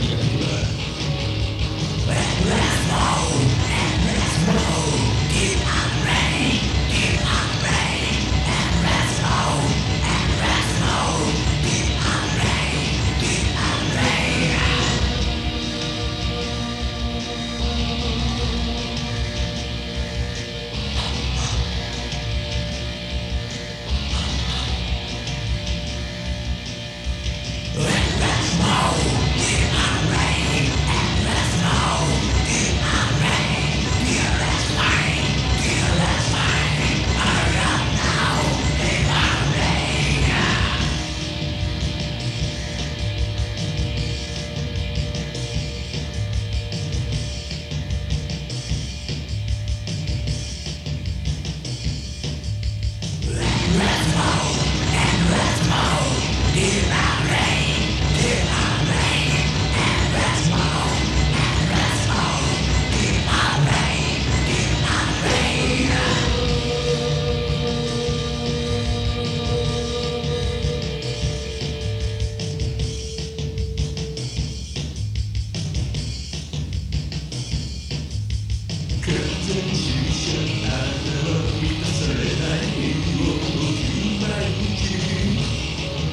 満たされてい Yeah.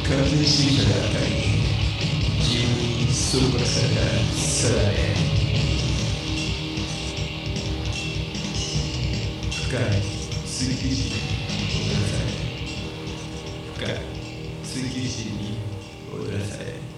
確認してきた段階に自分に総括されたさらへ深い。追求心に踊らされ深い。追求心に踊らされ